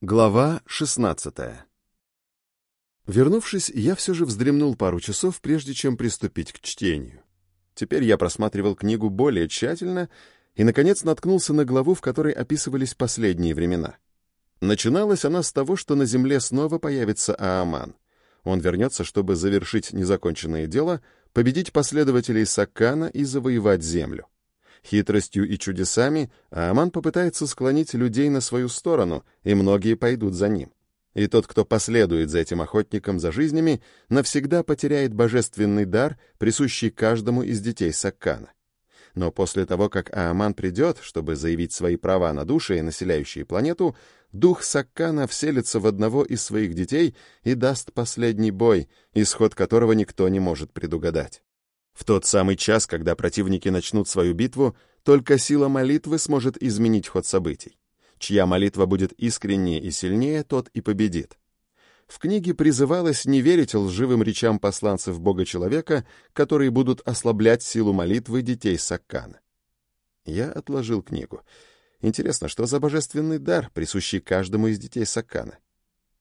Глава 16 Вернувшись, я все же вздремнул пару часов, прежде чем приступить к чтению. Теперь я просматривал книгу более тщательно и, наконец, наткнулся на главу, в которой описывались последние времена. Начиналась она с того, что на земле снова появится Ааман. Он вернется, чтобы завершить незаконченное дело, победить последователей Саккана и завоевать землю. Хитростью и чудесами Ааман попытается склонить людей на свою сторону, и многие пойдут за ним. И тот, кто последует за этим охотником за жизнями, навсегда потеряет божественный дар, присущий каждому из детей Саккана. Но после того, как Ааман придет, чтобы заявить свои права на души, населяющие планету, дух Саккана вселится в одного из своих детей и даст последний бой, исход которого никто не может предугадать. В тот самый час, когда противники начнут свою битву, только сила молитвы сможет изменить ход событий. Чья молитва будет искреннее и сильнее, тот и победит. В книге призывалось не верить лживым речам посланцев Бога-человека, которые будут ослаблять силу молитвы детей Саккана. Я отложил книгу. Интересно, что за божественный дар, присущий каждому из детей Саккана?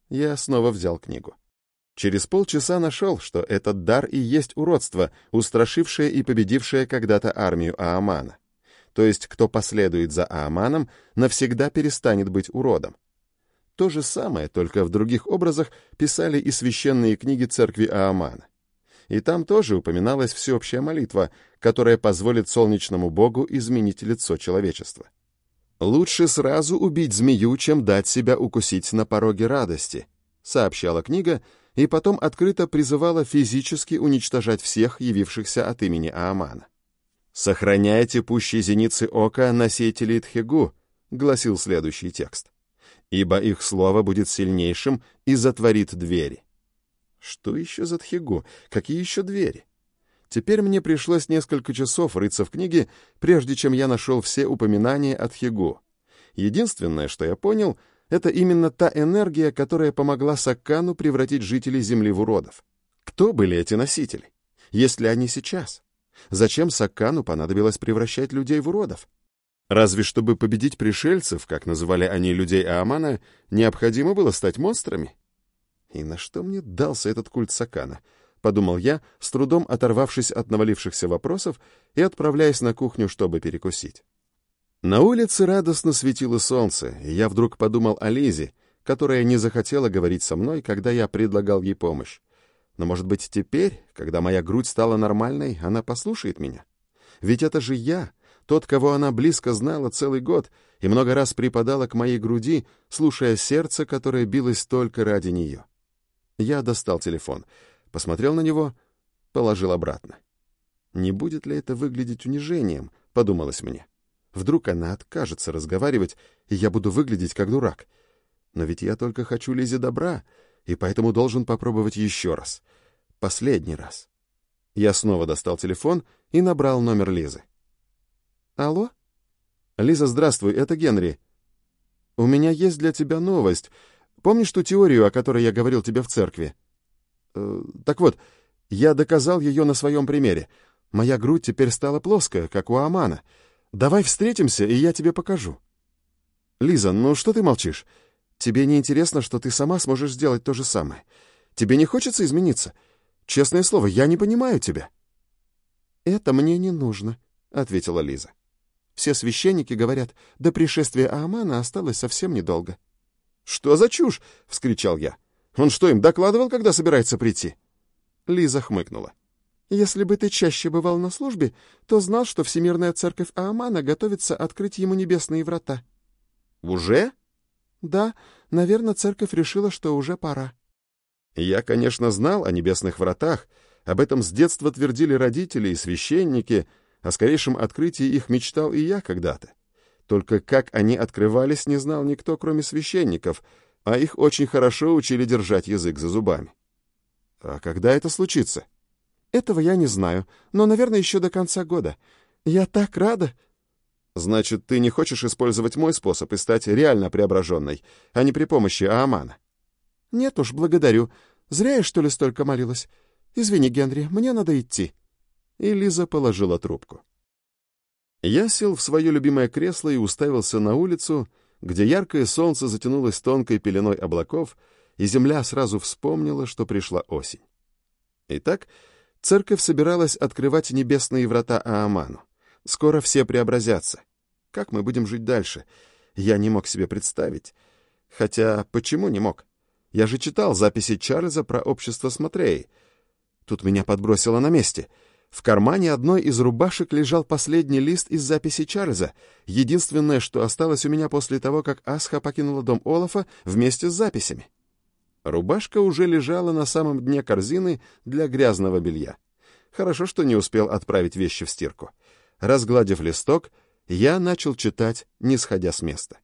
Я снова взял книгу. Через полчаса нашел, что этот дар и есть уродство, устрашившее и победившее когда-то армию Аамана. То есть, кто последует за Ааманом, навсегда перестанет быть уродом. То же самое, только в других образах, писали и священные книги церкви Аамана. И там тоже упоминалась всеобщая молитва, которая позволит солнечному богу изменить лицо человечества. «Лучше сразу убить змею, чем дать себя укусить на пороге радости», сообщала книга, и потом открыто призывала физически уничтожать всех, явившихся от имени Аамана. «Сохраняйте пущие зеницы ока носителей Тхегу», — гласил следующий текст, «ибо их слово будет сильнейшим и затворит двери». Что еще за Тхегу? Какие еще двери? Теперь мне пришлось несколько часов рыться в книге, прежде чем я нашел все упоминания о Тхегу. Единственное, что я понял — это именно та энергия, которая помогла Саккану превратить жителей Земли в уродов. Кто были эти носители? Есть ли они сейчас? Зачем Саккану понадобилось превращать людей в уродов? Разве чтобы победить пришельцев, как называли они людей Аамана, необходимо было стать монстрами? И на что мне дался этот культ Саккана? Подумал я, с трудом оторвавшись от навалившихся вопросов и отправляясь на кухню, чтобы перекусить. На улице радостно светило солнце, и я вдруг подумал о Лизе, которая не захотела говорить со мной, когда я предлагал ей помощь. Но, может быть, теперь, когда моя грудь стала нормальной, она послушает меня? Ведь это же я, тот, кого она близко знала целый год и много раз припадала к моей груди, слушая сердце, которое билось только ради нее. Я достал телефон, посмотрел на него, положил обратно. «Не будет ли это выглядеть унижением?» — подумалось мне. — Вдруг она откажется разговаривать, и я буду выглядеть как дурак. Но ведь я только хочу Лизе добра, и поэтому должен попробовать еще раз. Последний раз. Я снова достал телефон и набрал номер Лизы. «Алло?» «Лиза, здравствуй, это Генри. У меня есть для тебя новость. Помнишь ту теорию, о которой я говорил тебе в церкви? Э, так вот, я доказал ее на своем примере. Моя грудь теперь стала плоская, как у Амана. Давай встретимся, и я тебе покажу. Лиза, ну что ты молчишь? Тебе не интересно, что ты сама сможешь сделать то же самое? Тебе не хочется измениться? Честное слово, я не понимаю тебя. Это мне не нужно, ответила Лиза. Все священники говорят, до пришествия Аамана осталось совсем недолго. Что за чушь? вскричал я. Он что, им докладывал, когда собирается прийти? Лиза хмыкнула. Если бы ты чаще бывал на службе, то знал, что Всемирная Церковь Аамана готовится открыть ему небесные врата. Уже? Да, наверное, церковь решила, что уже пора. Я, конечно, знал о небесных вратах, об этом с детства твердили родители и священники, о скорейшем открытии их мечтал и я когда-то. Только как они открывались, не знал никто, кроме священников, а их очень хорошо учили держать язык за зубами. А когда это случится? — этого я не знаю, но, наверное, еще до конца года. Я так рада. Значит, ты не хочешь использовать мой способ и стать реально преображенной, а не при помощи Аамана? Нет уж, благодарю. Зря я, что ли, столько молилась. Извини, Генри, мне надо идти. И Лиза положила трубку. Я сел в свое любимое кресло и уставился на улицу, где яркое солнце затянулось тонкой пеленой облаков, и земля сразу вспомнила, что пришла осень. Итак, церковь собиралась открывать небесные врата Ааману. Скоро все преобразятся. Как мы будем жить дальше? Я не мог себе представить. Хотя, почему не мог? Я же читал записи Чарльза про общество смотрей. Тут меня подбросило на месте — в кармане одной из рубашек лежал последний лист из записи Чарльза, единственное, что осталось у меня после того, как Асха покинула дом Олафа вместе с записями. Рубашка уже лежала на самом дне корзины для грязного белья. Хорошо, что не успел отправить вещи в стирку. Разгладив листок, я начал читать, не сходя с места.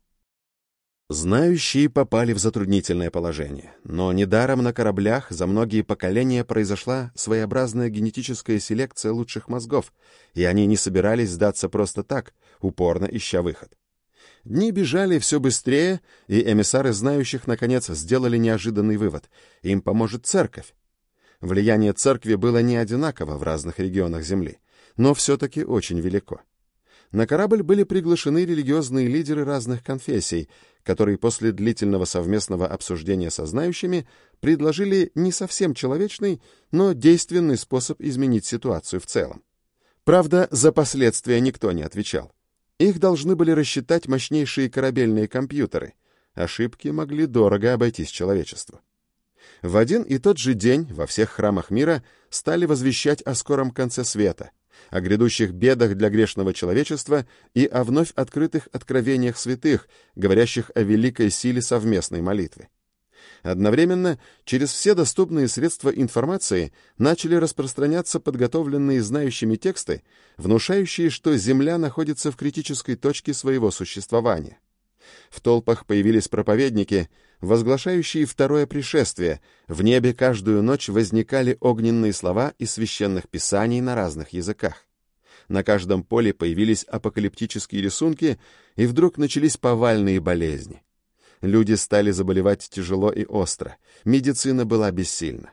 Знающие попали в затруднительное положение, но недаром на кораблях за многие поколения произошла своеобразная генетическая селекция лучших мозгов, и они не собирались сдаться просто так, упорно ища выход. Дни бежали все быстрее, и эмиссары знающих, наконец, сделали неожиданный вывод. Им поможет церковь. Влияние церкви было не одинаково в разных регионах Земли, но все-таки очень велико. На корабль были приглашены религиозные лидеры разных конфессий, которые после длительного совместного обсуждения со знающими предложили не совсем человечный, но действенный способ изменить ситуацию в целом. Правда, за последствия никто не отвечал. Их должны были рассчитать мощнейшие корабельные компьютеры. Ошибки могли дорого обойтись человечеству. В один и тот же день во всех храмах мира стали возвещать о скором конце света — о грядущих бедах для грешного человечества и о вновь открытых откровениях святых, говорящих о великой силе совместной молитвы. Одновременно через все доступные средства информации начали распространяться подготовленные знающими тексты, внушающие, что Земля находится в критической точке своего существования. В толпах появились проповедники, возглашающие второе пришествие. В небе каждую ночь возникали огненные слова из священных писаний на разных языках. На каждом поле появились апокалиптические рисунки, и вдруг начались повальные болезни. Люди стали заболевать тяжело и остро. Медицина была бессильна.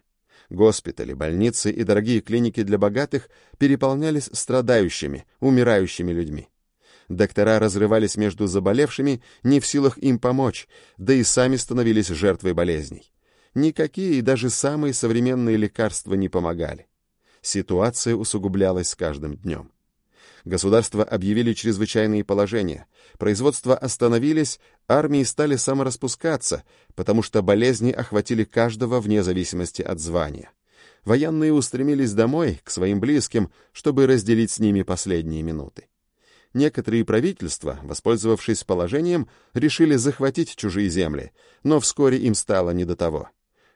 Госпитали, больницы и дорогие клиники для богатых переполнялись страдающими, умирающими людьми. Доктора разрывались между заболевшими, не в силах им помочь, да и сами становились жертвой болезней. Никакие, даже самые современные лекарства не помогали. Ситуация усугублялась с каждым днем. Государства объявили чрезвычайные положения, производства остановились, армии стали самораспускаться, потому что болезни охватили каждого вне зависимости от звания. Военные устремились домой, к своим близким, чтобы разделить с ними последние минуты некоторые правительства, воспользовавшись положением, решили захватить чужие земли, но вскоре им стало не до того.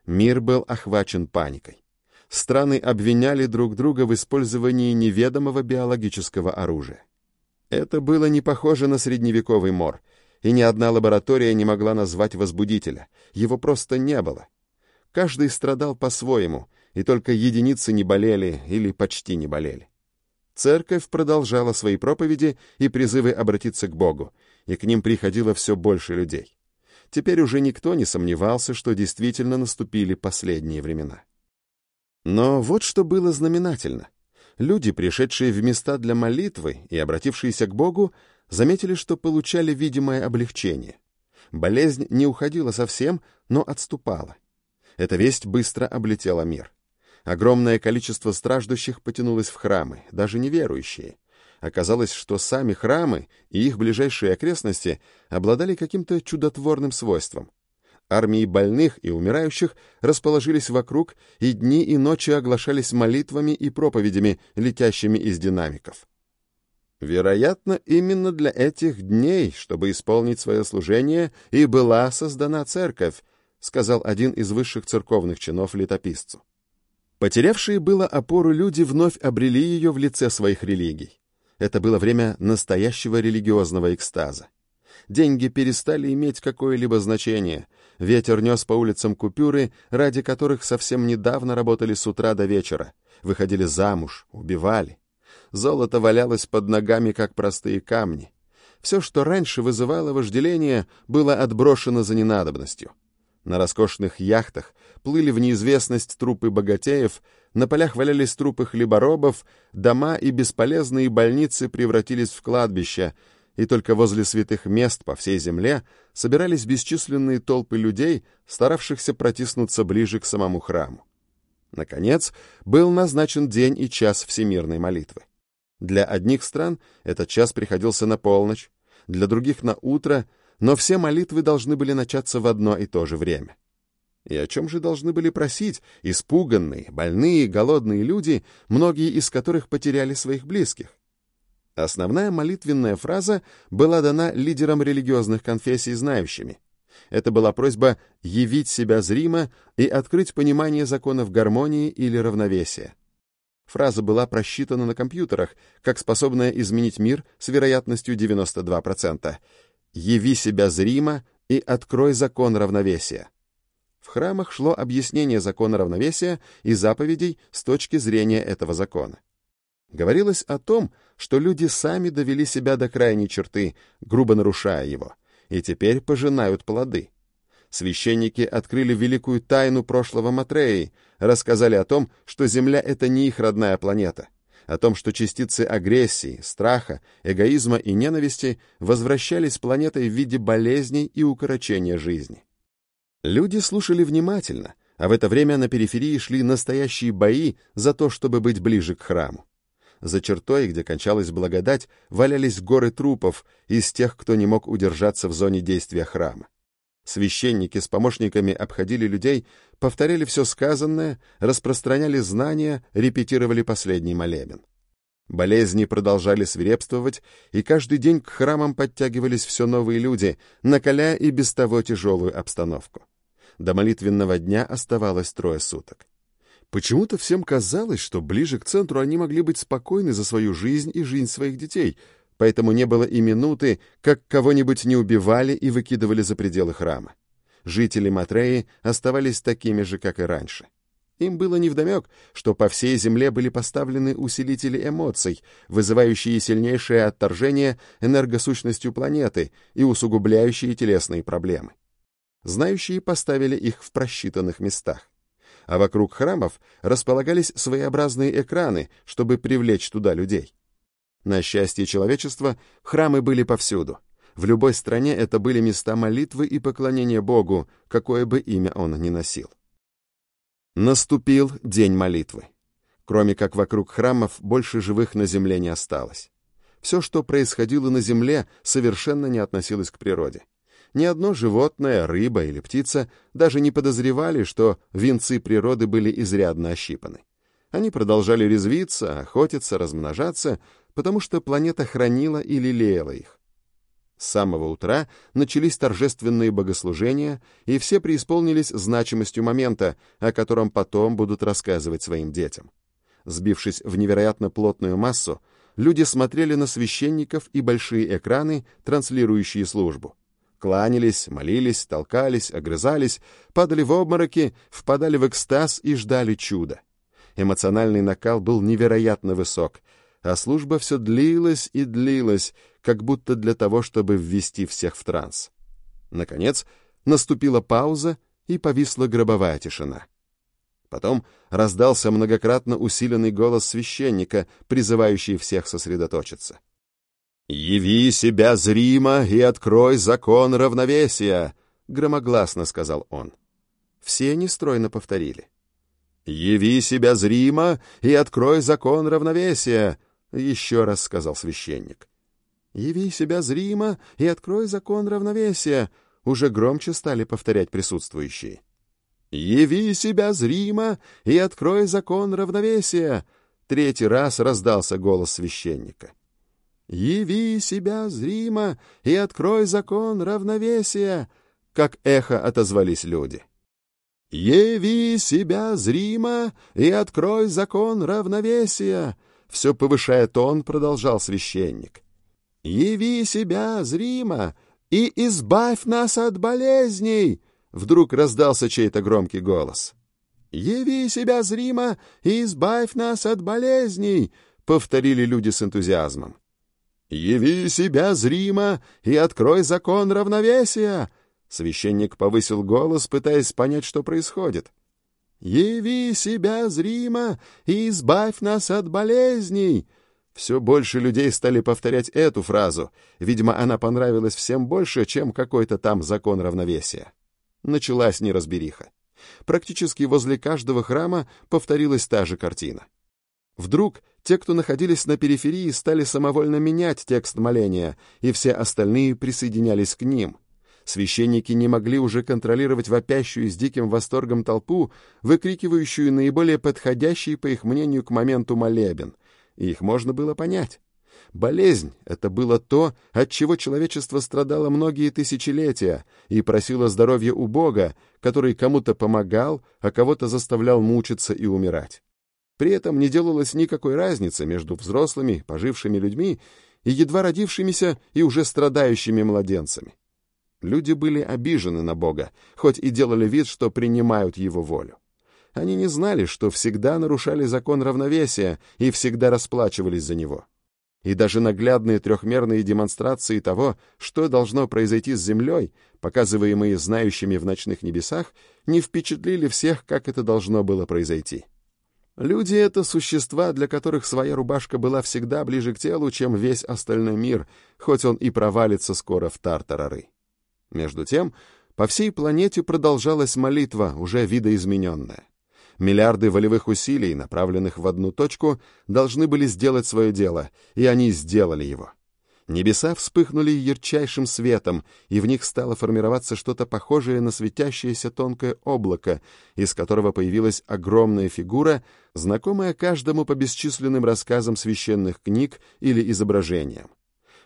Мир был охвачен паникой. Страны обвиняли друг друга в использовании неведомого биологического оружия. Это было не похоже на средневековый мор, и ни одна лаборатория не могла назвать возбудителя, его просто не было. Каждый страдал по-своему, и только единицы не болели или почти не болели. Церковь продолжала свои проповеди и призывы обратиться к Богу, и к ним приходило все больше людей. Теперь уже никто не сомневался, что действительно наступили последние времена. Но вот что было знаменательно. Люди, пришедшие в места для молитвы и обратившиеся к Богу, заметили, что получали видимое облегчение. Болезнь не уходила совсем, но отступала. Эта весть быстро облетела мир. Огромное количество страждущих потянулось в храмы, даже неверующие. Оказалось, что сами храмы и их ближайшие окрестности обладали каким-то чудотворным свойством. Армии больных и умирающих расположились вокруг, и дни и ночи оглашались молитвами и проповедями, летящими из динамиков. Вероятно, именно для этих дней, чтобы исполнить свое служение, и была создана церковь, сказал один из высших церковных чинов летописцу. Потерявшие было опору люди вновь обрели ее в лице своих религий. Это было время настоящего религиозного экстаза. Деньги перестали иметь какое-либо значение. Ветер нес по улицам купюры, ради которых совсем недавно работали с утра до вечера. Выходили замуж, убивали. Золото валялось под ногами, как простые камни. Все, что раньше вызывало вожделение, было отброшено за ненадобностью. На роскошных яхтах плыли в неизвестность трупы богатеев, на полях валялись трупы хлеборобов, дома и бесполезные больницы превратились в кладбища, и только возле святых мест по всей земле собирались бесчисленные толпы людей, старавшихся протиснуться ближе к самому храму. Наконец, был назначен день и час всемирной молитвы. Для одних стран этот час приходился на полночь, для других — на утро, но все молитвы должны были начаться в одно и то же время. И о чем же должны были просить испуганные, больные, голодные люди, многие из которых потеряли своих близких? Основная молитвенная фраза была дана лидерам религиозных конфессий знающими. Это была просьба явить себя зримо и открыть понимание законов гармонии или равновесия. Фраза была просчитана на компьютерах, как способная изменить мир с вероятностью 92%. «Яви себя зримо и открой закон равновесия». В храмах шло объяснение закона равновесия и заповедей с точки зрения этого закона. Говорилось о том, что люди сами довели себя до крайней черты, грубо нарушая его, и теперь пожинают плоды. Священники открыли великую тайну прошлого Матреи, рассказали о том, что Земля — это не их родная планета, о том, что частицы агрессии, страха, эгоизма и ненависти возвращались планетой в виде болезней и укорочения жизни. Люди слушали внимательно, а в это время на периферии шли настоящие бои за то, чтобы быть ближе к храму. За чертой, где кончалась благодать, валялись горы трупов из тех, кто не мог удержаться в зоне действия храма. Священники с помощниками обходили людей, повторяли все сказанное, распространяли знания, репетировали последний молебен. Болезни продолжали свирепствовать, и каждый день к храмам подтягивались все новые люди, накаляя и без того тяжелую обстановку. До молитвенного дня оставалось трое суток. Почему-то всем казалось, что ближе к центру они могли быть спокойны за свою жизнь и жизнь своих детей, поэтому не было и минуты, как кого-нибудь не убивали и выкидывали за пределы храма. Жители Матреи оставались такими же, как и раньше. Им было невдомек, что по всей земле были поставлены усилители эмоций, вызывающие сильнейшее отторжение энергосущностью планеты и усугубляющие телесные проблемы. Знающие поставили их в просчитанных местах а вокруг храмов располагались своеобразные экраны, чтобы привлечь туда людей. На счастье человечества, храмы были повсюду. В любой стране это были места молитвы и поклонения Богу, какое бы имя он ни носил. Наступил день молитвы. Кроме как вокруг храмов, больше живых на земле не осталось. Все, что происходило на земле, совершенно не относилось к природе ни одно животное, рыба или птица даже не подозревали, что венцы природы были изрядно ощипаны. Они продолжали резвиться, охотиться, размножаться, потому что планета хранила и лелеяла их. С самого утра начались торжественные богослужения, и все преисполнились значимостью момента, о котором потом будут рассказывать своим детям. Сбившись в невероятно плотную массу, люди смотрели на священников и большие экраны, транслирующие службу кланялись, молились, толкались, огрызались, падали в обмороки, впадали в экстаз и ждали чуда. Эмоциональный накал был невероятно высок, а служба все длилась и длилась, как будто для того, чтобы ввести всех в транс. Наконец, наступила пауза, и повисла гробовая тишина. Потом раздался многократно усиленный голос священника, призывающий всех сосредоточиться. «Яви себя зримо и открой закон равновесия», — громогласно сказал он. Все нестройно повторили. «Яви себя зримо и открой закон равновесия», — еще раз сказал священник. «Яви себя зримо и открой закон равновесия», — уже громче стали повторять присутствующие. «Яви себя зримо и открой закон равновесия», — третий раз раздался голос священника. «Яви себя зримо и открой закон равновесия», как эхо отозвались люди. «Яви себя зримо и открой закон равновесия», все повышая тон, продолжал священник. «Яви себя зримо и избавь нас от болезней!» Вдруг раздался чей-то громкий голос. «Яви себя зримо и избавь нас от болезней!» — повторили люди с энтузиазмом. «Яви себя зримо и открой закон равновесия!» Священник повысил голос, пытаясь понять, что происходит. «Яви себя зримо и избавь нас от болезней!» Все больше людей стали повторять эту фразу. Видимо, она понравилась всем больше, чем какой-то там закон равновесия. Началась неразбериха. Практически возле каждого храма повторилась та же картина. Вдруг те, кто находились на периферии, стали самовольно менять текст моления, и все остальные присоединялись к ним. Священники не могли уже контролировать вопящую с диким восторгом толпу, выкрикивающую наиболее подходящий, по их мнению, к моменту молебен, и их можно было понять. Болезнь — это было то, от чего человечество страдало многие тысячелетия и просило здоровья у Бога, который кому-то помогал, а кого-то заставлял мучиться и умирать. При этом не делалось никакой разницы между взрослыми, пожившими людьми и едва родившимися и уже страдающими младенцами. Люди были обижены на Бога, хоть и делали вид, что принимают Его волю. Они не знали, что всегда нарушали закон равновесия и всегда расплачивались за него. И даже наглядные трехмерные демонстрации того, что должно произойти с Землей, показываемые знающими в ночных небесах, не впечатлили всех, как это должно было произойти. Люди — это существа, для которых своя рубашка была всегда ближе к телу, чем весь остальной мир, хоть он и провалится скоро в тартарары. Между тем, по всей планете продолжалась молитва, уже видоизмененная. Миллиарды волевых усилий, направленных в одну точку, должны были сделать свое дело, и они сделали его. Небеса вспыхнули ярчайшим светом, и в них стало формироваться что-то похожее на светящееся тонкое облако, из которого появилась огромная фигура, знакомая каждому по бесчисленным рассказам священных книг или изображениям.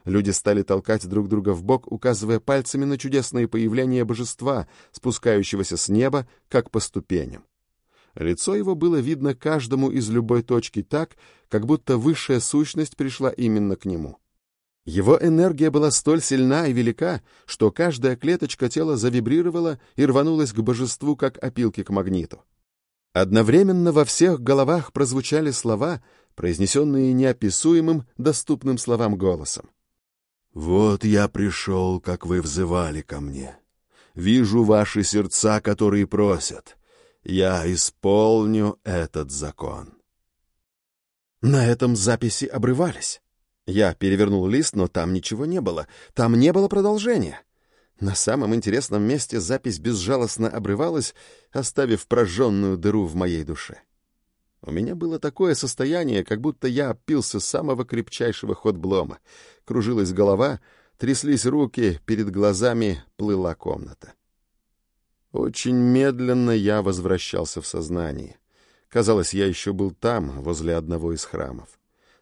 Люди стали толкать друг друга в бок, указывая пальцами на чудесное появление божества, спускающегося с неба, как по ступеням. Лицо его было видно каждому из любой точки так, как будто высшая сущность пришла именно к нему. Его энергия была столь сильна и велика, что каждая клеточка тела завибрировала и рванулась к божеству, как опилки к магниту. Одновременно во всех головах прозвучали слова, произнесенные неописуемым, доступным словам голосом. «Вот я пришел, как вы взывали ко мне. Вижу ваши сердца, которые просят я исполню этот закон. На этом записи обрывались. Я перевернул лист, но там ничего не было. Там не было продолжения. На самом интересном месте запись безжалостно обрывалась, оставив прожженную дыру в моей душе. У меня было такое состояние, как будто я опился самого крепчайшего ходблома. Кружилась голова, тряслись руки, перед глазами плыла комната. Очень медленно я возвращался в сознание. Казалось, я еще был там, возле одного из храмов.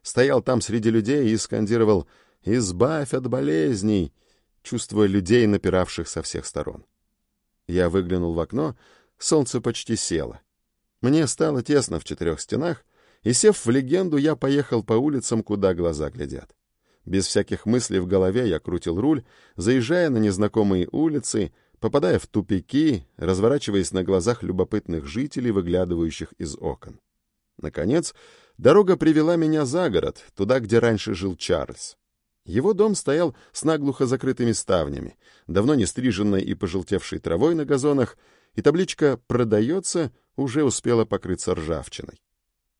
Стоял там среди людей и скандировал «Избавь от болезней», чувствуя людей, напиравших со всех сторон. Я выглянул в окно, солнце почти село. Мне стало тесно в четырех стенах, и, сев в легенду, я поехал по улицам, куда глаза глядят. Без всяких мыслей в голове я крутил руль, заезжая на незнакомые улицы — попадая в тупики, разворачиваясь на глазах любопытных жителей, выглядывающих из окон. Наконец, дорога привела меня за город, туда, где раньше жил Чарльз. Его дом стоял с наглухо закрытыми ставнями, давно не стриженной и пожелтевшей травой на газонах, и табличка «Продается» уже успела покрыться ржавчиной.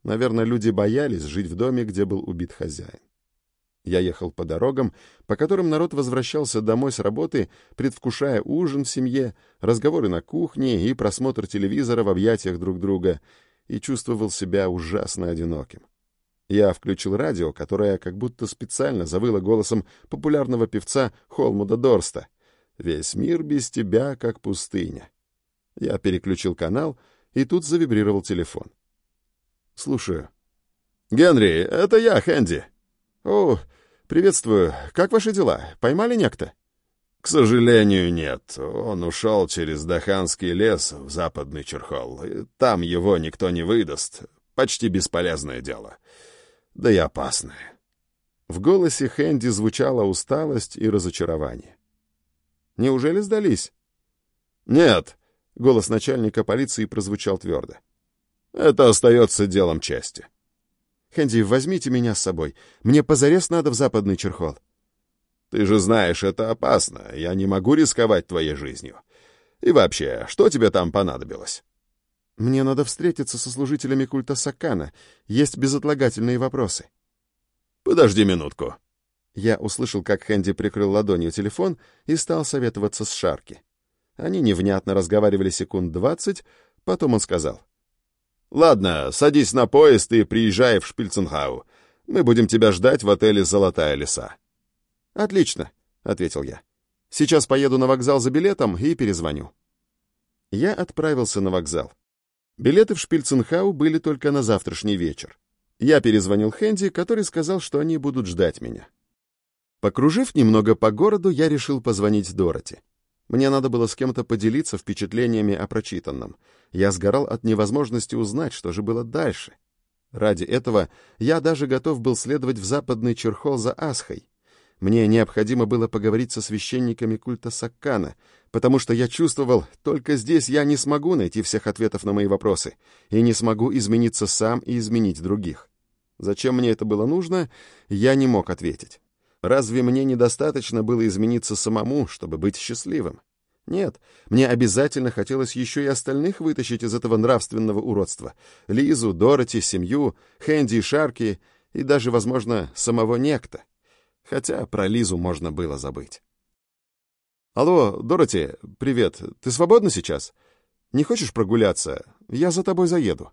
Наверное, люди боялись жить в доме, где был убит хозяин. Я ехал по дорогам, по которым народ возвращался домой с работы, предвкушая ужин в семье, разговоры на кухне и просмотр телевизора в объятиях друг друга, и чувствовал себя ужасно одиноким. Я включил радио, которое как будто специально завыло голосом популярного певца Холмуда Дорста. «Весь мир без тебя, как пустыня». Я переключил канал, и тут завибрировал телефон. «Слушаю». «Генри, это я, Хэнди». «О, «Приветствую. Как ваши дела? Поймали некто?» «К сожалению, нет. Он ушел через Даханский лес в западный Черхол. Там его никто не выдаст. Почти бесполезное дело. Да и опасное». В голосе Хэнди звучала усталость и разочарование. «Неужели сдались?» «Нет», — голос начальника полиции прозвучал твердо. «Это остается делом чести». Хэнди, возьмите меня с собой. Мне позарез надо в западный Черхол. Ты же знаешь, это опасно. Я не могу рисковать твоей жизнью. И вообще, что тебе там понадобилось? Мне надо встретиться со служителями культа Сакана. Есть безотлагательные вопросы. Подожди минутку». Я услышал, как Хэнди прикрыл ладонью телефон и стал советоваться с Шарки. Они невнятно разговаривали секунд двадцать, потом он сказал. «Ладно, садись на поезд и приезжай в Шпильценхау. Мы будем тебя ждать в отеле «Золотая лиса». «Отлично», — ответил я. «Сейчас поеду на вокзал за билетом и перезвоню». Я отправился на вокзал. Билеты в Шпильценхау были только на завтрашний вечер. Я перезвонил Хэнди, который сказал, что они будут ждать меня. Покружив немного по городу, я решил позвонить Дороти. Мне надо было с кем-то поделиться впечатлениями о прочитанном. Я сгорал от невозможности узнать, что же было дальше. Ради этого я даже готов был следовать в западный Черхол за Асхой. Мне необходимо было поговорить со священниками культа Саккана, потому что я чувствовал, только здесь я не смогу найти всех ответов на мои вопросы и не смогу измениться сам и изменить других. Зачем мне это было нужно, я не мог ответить. Разве мне недостаточно было измениться самому, чтобы быть счастливым? Нет, мне обязательно хотелось еще и остальных вытащить из этого нравственного уродства. Лизу, Дороти, семью, Хэнди и Шарки, и даже, возможно, самого некто. Хотя про Лизу можно было забыть. «Алло, Дороти, привет. Ты свободна сейчас? Не хочешь прогуляться? Я за тобой заеду».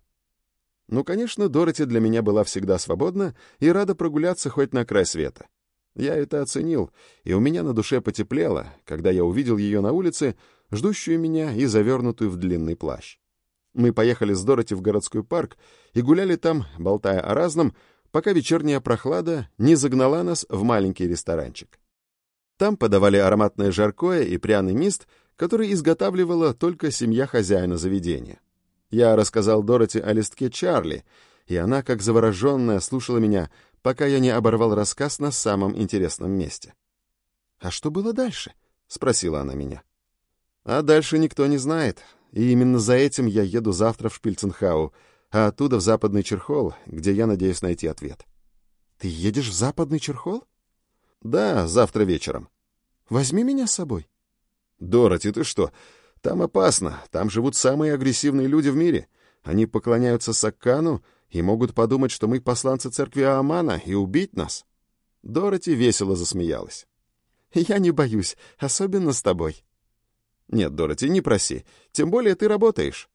Ну, конечно, Дороти для меня была всегда свободна и рада прогуляться хоть на край света. Я это оценил, и у меня на душе потеплело, когда я увидел ее на улице, ждущую меня и завернутую в длинный плащ. Мы поехали с Дороти в городской парк и гуляли там, болтая о разном, пока вечерняя прохлада не загнала нас в маленький ресторанчик. Там подавали ароматное жаркое и пряный мист, который изготавливала только семья хозяина заведения. Я рассказал Дороти о листке Чарли, и она, как завороженная, слушала меня, пока я не оборвал рассказ на самом интересном месте. «А что было дальше?» — спросила она меня. «А дальше никто не знает, и именно за этим я еду завтра в Шпильценхау, а оттуда в Западный Черхол, где я надеюсь найти ответ». «Ты едешь в Западный Черхол?» «Да, завтра вечером». «Возьми меня с собой». «Дороти, ты что? Там опасно, там живут самые агрессивные люди в мире. Они поклоняются Саккану и могут подумать, что мы посланцы церкви Аамана и убить нас». Дороти весело засмеялась. «Я не боюсь, особенно с тобой». «Нет, Дороти, не проси, тем более ты работаешь».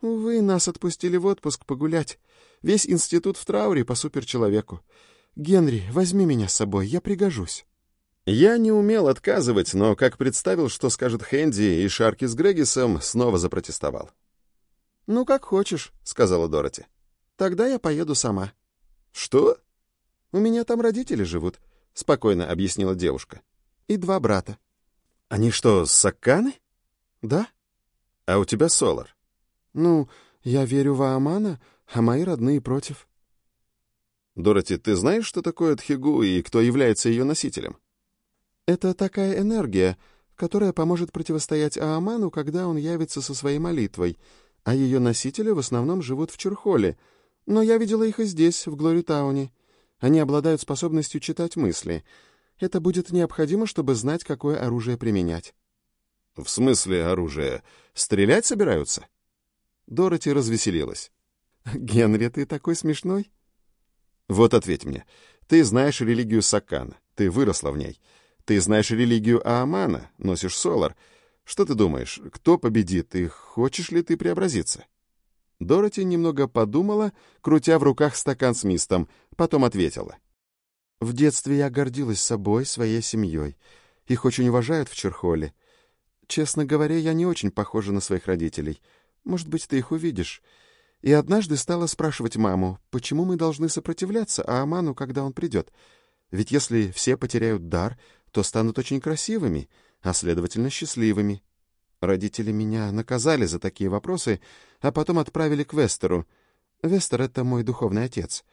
«Увы, нас отпустили в отпуск погулять. Весь институт в трауре по суперчеловеку. Генри, возьми меня с собой, я пригожусь». Я не умел отказывать, но как представил, что скажет Хэнди и Шарки с Грегисом, снова запротестовал. «Ну, как хочешь», — сказала Дороти. Тогда я поеду сама. Что? У меня там родители живут, спокойно объяснила девушка. И два брата. Они что, сакканы? Да. А у тебя Солар? Ну, я верю в Аамана, а мои родные против. Дороти, ты знаешь, что такое Тхигу и кто является ее носителем? Это такая энергия, которая поможет противостоять Ааману, когда он явится со своей молитвой, а ее носители в основном живут в Чурхоле — но я видела их и здесь, в Глоритауне. Они обладают способностью читать мысли. Это будет необходимо, чтобы знать, какое оружие применять. — В смысле оружие? Стрелять собираются? Дороти развеселилась. — Генри, ты такой смешной. — Вот ответь мне. Ты знаешь религию Сакана, ты выросла в ней. Ты знаешь религию Аамана, носишь Солар. Что ты думаешь, кто победит и хочешь ли ты преобразиться? — Дороти немного подумала, крутя в руках стакан с мистом, потом ответила. «В детстве я гордилась собой, своей семьей. Их очень уважают в Черхоле. Честно говоря, я не очень похожа на своих родителей. Может быть, ты их увидишь. И однажды стала спрашивать маму, почему мы должны сопротивляться Ааману, когда он придет. Ведь если все потеряют дар, то станут очень красивыми, а, следовательно, счастливыми. Родители меня наказали за такие вопросы, а потом отправили к Вестеру. Вестер — это мой духовный отец.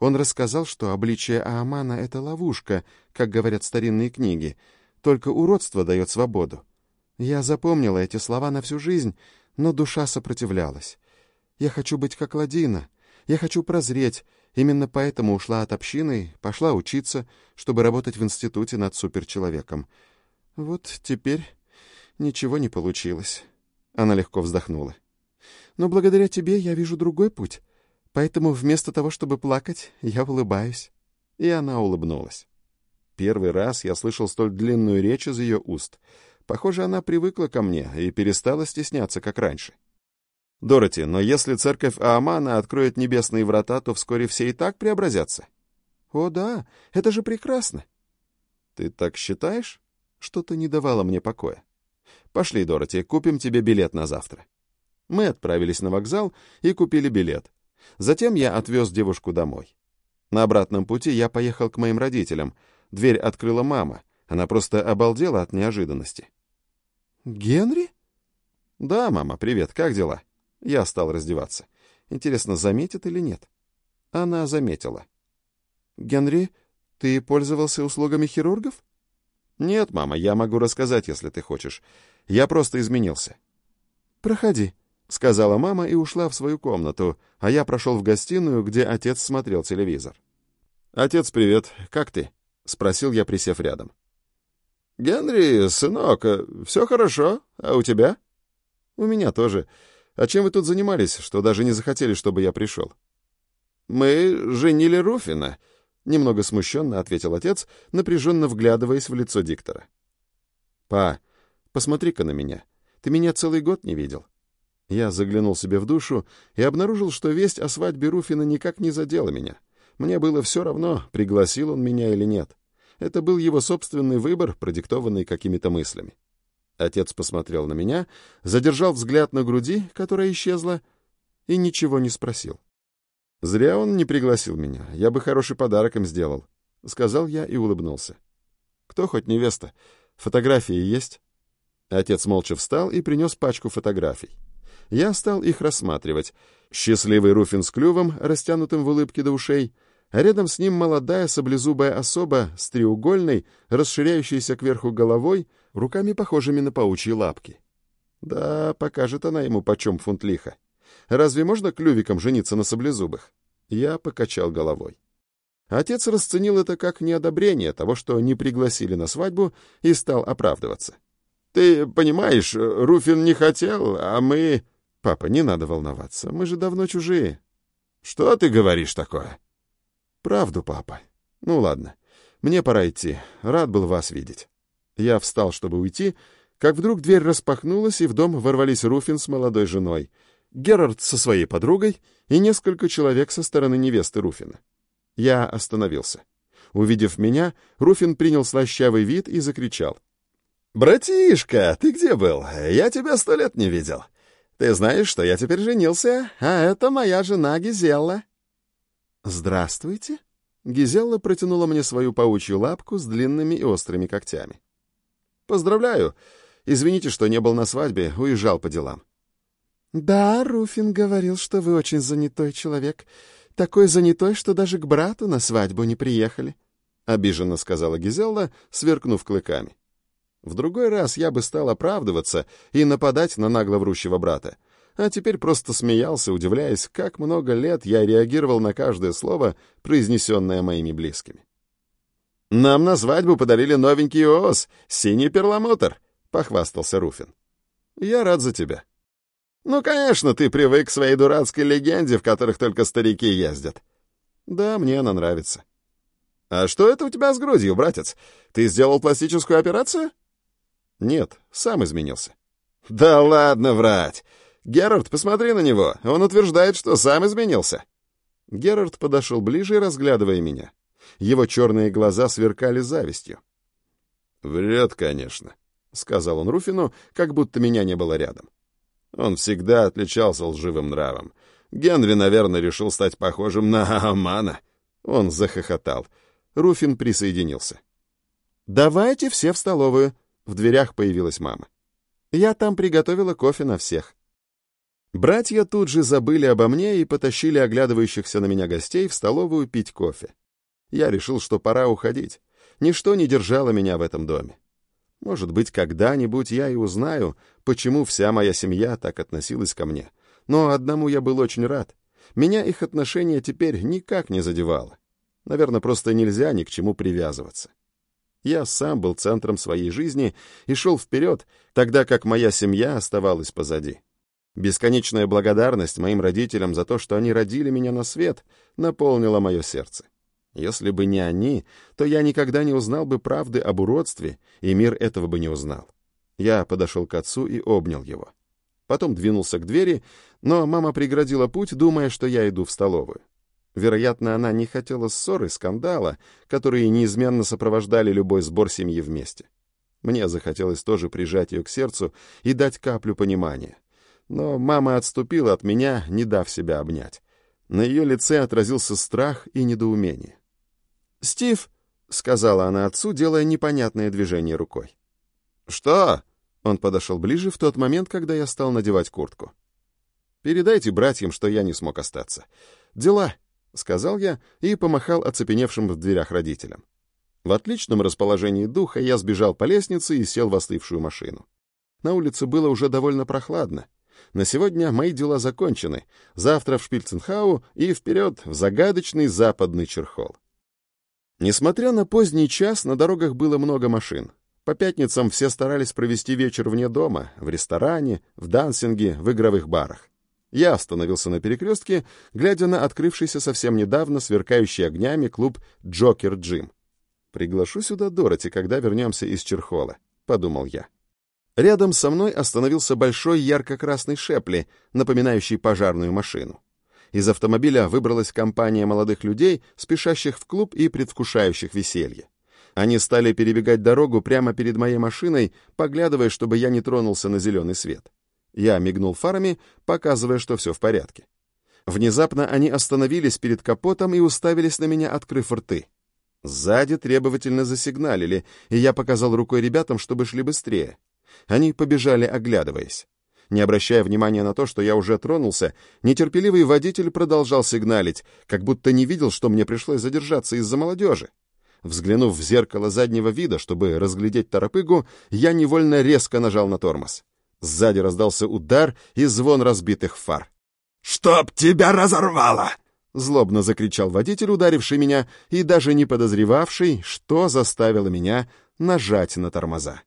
Он рассказал, что обличие Аамана — это ловушка, как говорят старинные книги. Только уродство дает свободу. Я запомнила эти слова на всю жизнь, но душа сопротивлялась. Я хочу быть как Ладина. Я хочу прозреть. Именно поэтому ушла от общины, пошла учиться, чтобы работать в институте над суперчеловеком. Вот теперь Ничего не получилось. Она легко вздохнула. Но благодаря тебе я вижу другой путь. Поэтому вместо того, чтобы плакать, я улыбаюсь. И она улыбнулась. Первый раз я слышал столь длинную речь из ее уст. Похоже, она привыкла ко мне и перестала стесняться, как раньше. Дороти, но если церковь Аамана откроет небесные врата, то вскоре все и так преобразятся. О да, это же прекрасно. Ты так считаешь? Что-то не давало мне покоя. Пошли, Дороти, купим тебе билет на завтра. Мы отправились на вокзал и купили билет. Затем я отвез девушку домой. На обратном пути я поехал к моим родителям. Дверь открыла мама. Она просто обалдела от неожиданности. «Генри?» «Да, мама, привет, как дела?» Я стал раздеваться. Интересно, заметит или нет? Она заметила. «Генри, ты пользовался услугами хирургов?» «Нет, мама, я могу рассказать, если ты хочешь. Я просто изменился». «Проходи», — сказала мама и ушла в свою комнату, а я прошел в гостиную, где отец смотрел телевизор. «Отец, привет. Как ты?» — спросил я, присев рядом. «Генри, сынок, все хорошо. А у тебя?» «У меня тоже. А чем вы тут занимались, что даже не захотели, чтобы я пришел?» «Мы женили Руфина», — немного смущенно ответил отец, напряженно вглядываясь в лицо диктора. «Па, посмотри-ка на меня. Ты меня целый год не видел». Я заглянул себе в душу и обнаружил, что весть о свадьбе Руфина никак не задела меня. Мне было все равно, пригласил он меня или нет. Это был его собственный выбор, продиктованный какими-то мыслями. Отец посмотрел на меня, задержал взгляд на груди, которая исчезла, и ничего не спросил. Зря он не пригласил меня, я бы хороший подарок им сделал, — сказал я и улыбнулся. Кто хоть невеста? Фотографии есть? Отец молча встал и принес пачку фотографий. Я стал их рассматривать. Счастливый Руфин с клювом, растянутым в улыбке до ушей, рядом с ним молодая саблезубая особа с треугольной, расширяющейся кверху головой, руками похожими на паучьи лапки. Да, покажет она ему почем фунт лиха. Разве можно клювиком жениться на саблезубых? Я покачал головой. Отец расценил это как неодобрение того, что не пригласили на свадьбу, и стал оправдываться. «Ты понимаешь, Руфин не хотел, а мы...» «Папа, не надо волноваться, мы же давно чужие». «Что ты говоришь такое?» «Правду, папа. Ну ладно, мне пора идти. Рад был вас видеть». Я встал, чтобы уйти, как вдруг дверь распахнулась, и в дом ворвались Руфин с молодой женой, Герард со своей подругой и несколько человек со стороны невесты Руфина. Я остановился. Увидев меня, Руфин принял слащавый вид и закричал. «Братишка, ты где был? Я тебя сто лет не видел. Ты знаешь, что я теперь женился, а это моя жена Гизелла». «Здравствуйте». Гизелла протянула мне свою паучью лапку с длинными и острыми когтями. «Поздравляю. Извините, что не был на свадьбе, уезжал по делам». «Да, Руфин говорил, что вы очень занятой человек. Такой занятой, что даже к брату на свадьбу не приехали», — обиженно сказала Гизелла, сверкнув клыками. В другой раз я бы стал оправдываться и нападать на нагло врущего брата, а теперь просто смеялся, удивляясь, как много лет я реагировал на каждое слово, произнесенное моими близкими. «Нам на свадьбу подарили новенький ООС, синий перламутр», — похвастался Руфин. «Я рад за тебя». «Ну, конечно, ты привык к своей дурацкой легенде, в которых только старики ездят». «Да, мне она нравится». «А что это у тебя с грудью, братец? Ты сделал пластическую операцию?» «Нет, сам изменился». «Да ладно врать! Герард, посмотри на него, он утверждает, что сам изменился». Герард подошел ближе, разглядывая меня. Его черные глаза сверкали завистью. «Врет, конечно», — сказал он Руфину, как будто меня не было рядом. Он всегда отличался лживым нравом. Генри, наверное, решил стать похожим на Амана. Он захохотал. Руфин присоединился. «Давайте все в столовую», в дверях появилась мама. Я там приготовила кофе на всех. Братья тут же забыли обо мне и потащили оглядывающихся на меня гостей в столовую пить кофе. Я решил, что пора уходить. Ничто не держало меня в этом доме. Может быть, когда-нибудь я и узнаю, почему вся моя семья так относилась ко мне. Но одному я был очень рад. Меня их отношение теперь никак не задевало. Наверное, просто нельзя ни к чему привязываться. Я сам был центром своей жизни и шел вперед, тогда как моя семья оставалась позади. Бесконечная благодарность моим родителям за то, что они родили меня на свет, наполнила мое сердце. Если бы не они, то я никогда не узнал бы правды об уродстве, и мир этого бы не узнал. Я подошел к отцу и обнял его. Потом двинулся к двери, но мама преградила путь, думая, что я иду в столовую. Вероятно, она не хотела ссоры, скандала, которые неизменно сопровождали любой сбор семьи вместе. Мне захотелось тоже прижать ее к сердцу и дать каплю понимания. Но мама отступила от меня, не дав себя обнять. На ее лице отразился страх и недоумение. «Стив!» — сказала она отцу, делая непонятное движение рукой. «Что?» — он подошел ближе в тот момент, когда я стал надевать куртку. «Передайте братьям, что я не смог остаться. Дела!» — сказал я и помахал оцепеневшим в дверях родителям. В отличном расположении духа я сбежал по лестнице и сел в остывшую машину. На улице было уже довольно прохладно. На сегодня мои дела закончены. Завтра в Шпильценхау и вперед в загадочный западный Черхол. Несмотря на поздний час, на дорогах было много машин. По пятницам все старались провести вечер вне дома, в ресторане, в дансинге, в игровых барах. Я остановился на перекрестке, глядя на открывшийся совсем недавно сверкающий огнями клуб «Джокер Джим». «Приглашу сюда Дороти, когда вернемся из Черхола», — подумал я. Рядом со мной остановился большой ярко-красный Шепли, напоминающий пожарную машину. Из автомобиля выбралась компания молодых людей, спешащих в клуб и предвкушающих веселье. Они стали перебегать дорогу прямо перед моей машиной, поглядывая, чтобы я не тронулся на зеленый свет. Я мигнул фарами, показывая, что все в порядке. Внезапно они остановились перед капотом и уставились на меня, открыв рты. Сзади требовательно засигналили, и я показал рукой ребятам, чтобы шли быстрее. Они побежали, оглядываясь. Не обращая внимания на то, что я уже тронулся, нетерпеливый водитель продолжал сигналить, как будто не видел, что мне пришлось задержаться из-за молодежи. Взглянув в зеркало заднего вида, чтобы разглядеть торопыгу, я невольно резко нажал на тормоз. Сзади раздался удар и звон разбитых фар. «Чтоб тебя разорвало!» — злобно закричал водитель, ударивший меня, и даже не подозревавший, что заставило меня нажать на тормоза.